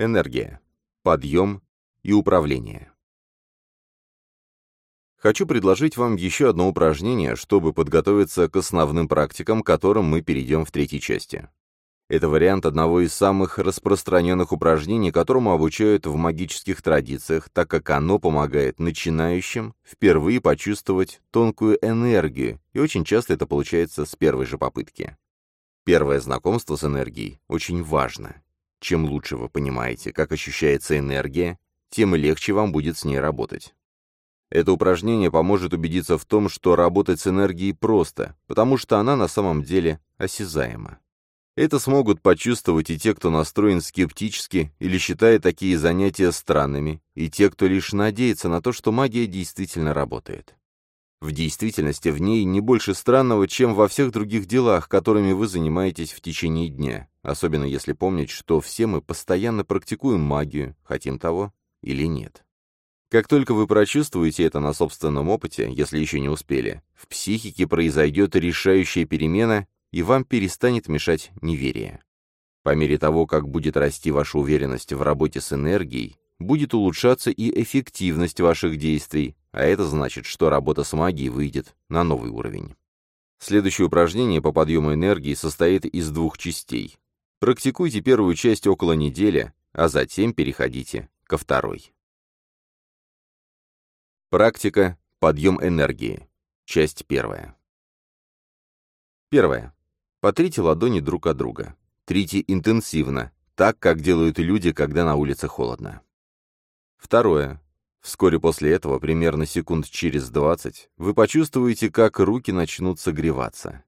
Энергия. Подъем и управление. Хочу предложить вам еще одно упражнение, чтобы подготовиться к основным практикам, которым мы перейдем в третьей части. Это вариант одного из самых распространенных упражнений, которому обучают в магических традициях, так как оно помогает начинающим впервые почувствовать тонкую энергию, и очень часто это получается с первой же попытки. Первое знакомство с энергией очень важно. Чем лучше вы понимаете, как ощущается энергия, тем легче вам будет с ней работать. Это упражнение поможет убедиться в том, что работать с энергией просто, потому что она на самом деле осязаема. Это смогут почувствовать и те, кто настроен скептически или считает такие занятия странными, и те, кто лишь надеется на то, что магия действительно работает. В действительности в ней не больше странного, чем во всех других делах, которыми вы занимаетесь в течение дня, особенно если помнить, что все мы постоянно практикуем магию, хотим того или нет. Как только вы прочувствуете это на собственном опыте, если еще не успели, в психике произойдет решающая перемена, и вам перестанет мешать неверие. По мере того, как будет расти ваша уверенность в работе с энергией, будет улучшаться и эффективность ваших действий, а это значит, что работа с магией выйдет на новый уровень. Следующее упражнение по подъему энергии состоит из двух частей. Практикуйте первую часть около недели, а затем переходите ко второй. Практика «Подъем энергии». Часть первая. Первое. Потрите ладони друг от друга. Трите интенсивно, так, как делают люди, когда на улице холодно. Второе. Вскоре после этого, примерно секунд через 20, вы почувствуете, как руки начнут согреваться.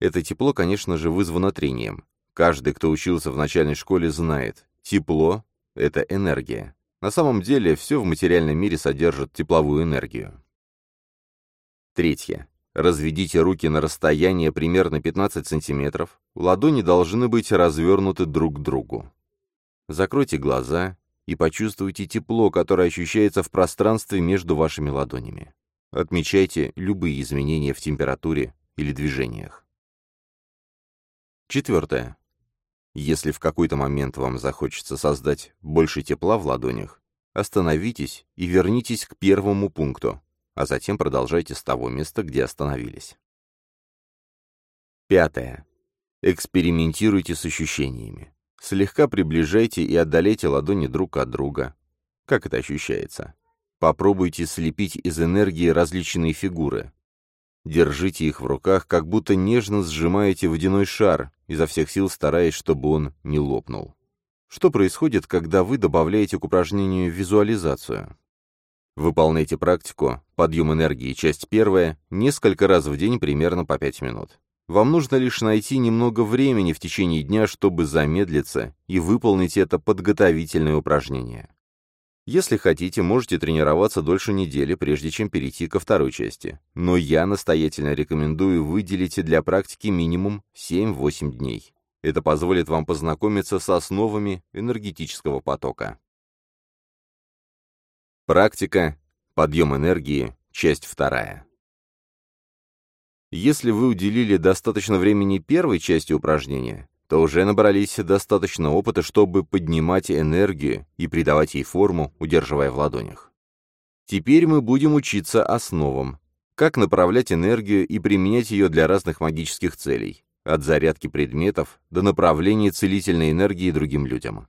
Это тепло, конечно же, вызвано трением. Каждый, кто учился в начальной школе, знает, тепло — это энергия. На самом деле, все в материальном мире содержит тепловую энергию. Третье. Разведите руки на расстояние примерно 15 см. Ладони должны быть развернуты друг к другу. Закройте глаза и почувствуйте тепло, которое ощущается в пространстве между вашими ладонями. Отмечайте любые изменения в температуре или движениях. Четвертое. Если в какой-то момент вам захочется создать больше тепла в ладонях, остановитесь и вернитесь к первому пункту, а затем продолжайте с того места, где остановились. Пятое. Экспериментируйте с ощущениями. Слегка приближайте и отдаляйте ладони друг от друга. Как это ощущается? Попробуйте слепить из энергии различные фигуры. Держите их в руках, как будто нежно сжимаете водяной шар, изо всех сил стараясь, чтобы он не лопнул. Что происходит, когда вы добавляете к упражнению визуализацию? Выполняйте практику «Подъем энергии. Часть первая» несколько раз в день примерно по 5 минут. Вам нужно лишь найти немного времени в течение дня, чтобы замедлиться и выполнить это подготовительное упражнение. Если хотите, можете тренироваться дольше недели, прежде чем перейти ко второй части. Но я настоятельно рекомендую выделить для практики минимум 7-8 дней. Это позволит вам познакомиться с основами энергетического потока. Практика «Подъем энергии», часть вторая. Если вы уделили достаточно времени первой части упражнения, то уже набрались достаточно опыта, чтобы поднимать энергию и придавать ей форму, удерживая в ладонях. Теперь мы будем учиться основам, как направлять энергию и применять ее для разных магических целей, от зарядки предметов до направления целительной энергии другим людям.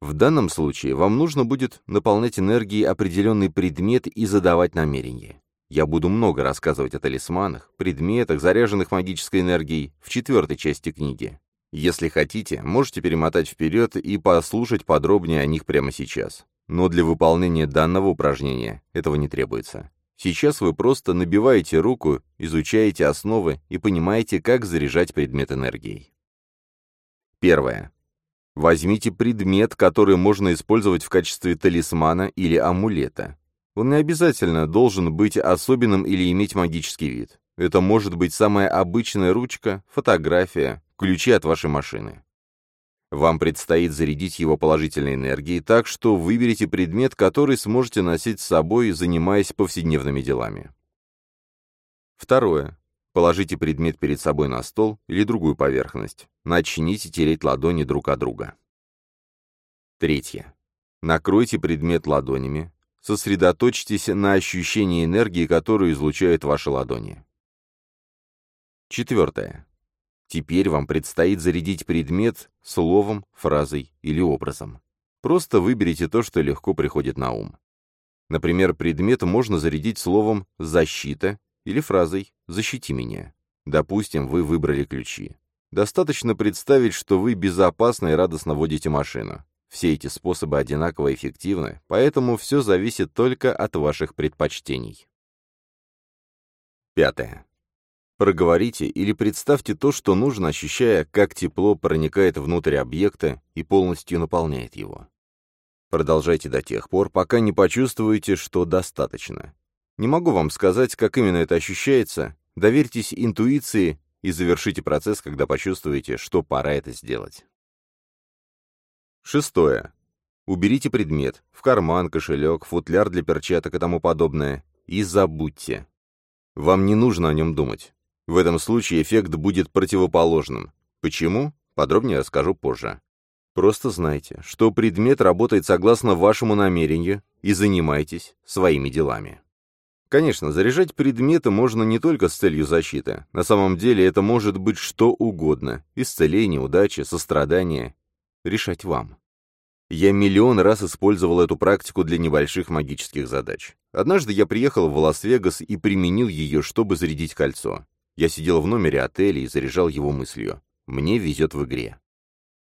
В данном случае вам нужно будет наполнять энергией определенный предмет и задавать намерение. Я буду много рассказывать о талисманах, предметах, заряженных магической энергией в четвертой части книги. Если хотите, можете перемотать вперед и послушать подробнее о них прямо сейчас. Но для выполнения данного упражнения этого не требуется. Сейчас вы просто набиваете руку, изучаете основы и понимаете, как заряжать предмет энергией. Первое. Возьмите предмет, который можно использовать в качестве талисмана или амулета. Он не обязательно должен быть особенным или иметь магический вид. Это может быть самая обычная ручка, фотография, ключи от вашей машины. Вам предстоит зарядить его положительной энергией, так что выберите предмет, который сможете носить с собой, занимаясь повседневными делами. Второе. Положите предмет перед собой на стол или другую поверхность. Начните тереть ладони друг от друга. Третье. Накройте предмет ладонями, сосредоточьтесь на ощущении энергии, которую излучают ваши ладони. Четвертое. Теперь вам предстоит зарядить предмет словом, фразой или образом. Просто выберите то, что легко приходит на ум. Например, предмет можно зарядить словом «защита» или фразой «защити меня». Допустим, вы выбрали ключи. Достаточно представить, что вы безопасно и радостно водите машину. Все эти способы одинаково эффективны, поэтому все зависит только от ваших предпочтений. Пятое. Проговорите или представьте то, что нужно, ощущая, как тепло проникает внутрь объекта и полностью наполняет его. Продолжайте до тех пор, пока не почувствуете, что достаточно. Не могу вам сказать, как именно это ощущается, доверьтесь интуиции и завершите процесс, когда почувствуете, что пора это сделать. Шестое. Уберите предмет в карман, кошелек, футляр для перчаток и тому подобное и забудьте. Вам не нужно о нем думать. В этом случае эффект будет противоположным. Почему? Подробнее расскажу позже. Просто знайте, что предмет работает согласно вашему намерению и занимайтесь своими делами. Конечно, заряжать предметы можно не только с целью защиты. На самом деле это может быть что угодно. Исцеление, удача, сострадание. Решать вам. Я миллион раз использовал эту практику для небольших магических задач. Однажды я приехал в Лас-Вегас и применил ее, чтобы зарядить кольцо. Я сидел в номере отеля и заряжал его мыслью. «Мне везет в игре».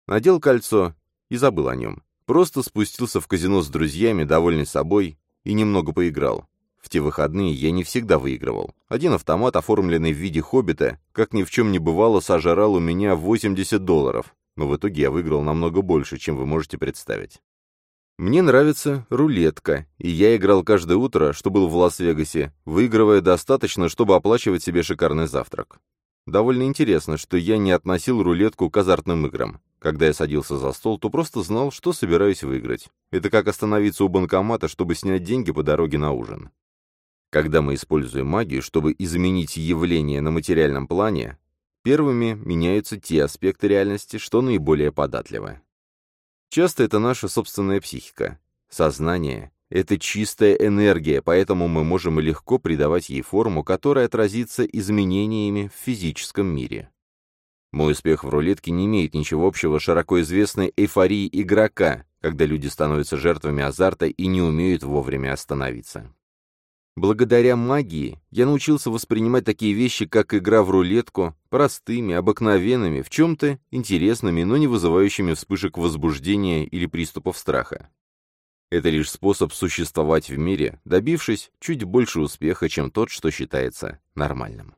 Надел кольцо и забыл о нем. Просто спустился в казино с друзьями, довольный собой, и немного поиграл. В те выходные я не всегда выигрывал. Один автомат, оформленный в виде хоббита, как ни в чем не бывало, сожрал у меня 80 долларов, но в итоге я выиграл намного больше, чем вы можете представить. Мне нравится рулетка, и я играл каждое утро, что был в Лас-Вегасе, выигрывая достаточно, чтобы оплачивать себе шикарный завтрак. Довольно интересно, что я не относил рулетку к азартным играм. Когда я садился за стол, то просто знал, что собираюсь выиграть. Это как остановиться у банкомата, чтобы снять деньги по дороге на ужин. Когда мы используем магию, чтобы изменить явление на материальном плане, первыми меняются те аспекты реальности, что наиболее податливы. Часто это наша собственная психика. Сознание — это чистая энергия, поэтому мы можем легко придавать ей форму, которая отразится изменениями в физическом мире. Мой успех в рулетке не имеет ничего общего с широко известной эйфорией игрока, когда люди становятся жертвами азарта и не умеют вовремя остановиться. Благодаря магии я научился воспринимать такие вещи, как игра в рулетку, простыми, обыкновенными, в чем-то интересными, но не вызывающими вспышек возбуждения или приступов страха. Это лишь способ существовать в мире, добившись чуть больше успеха, чем тот, что считается нормальным.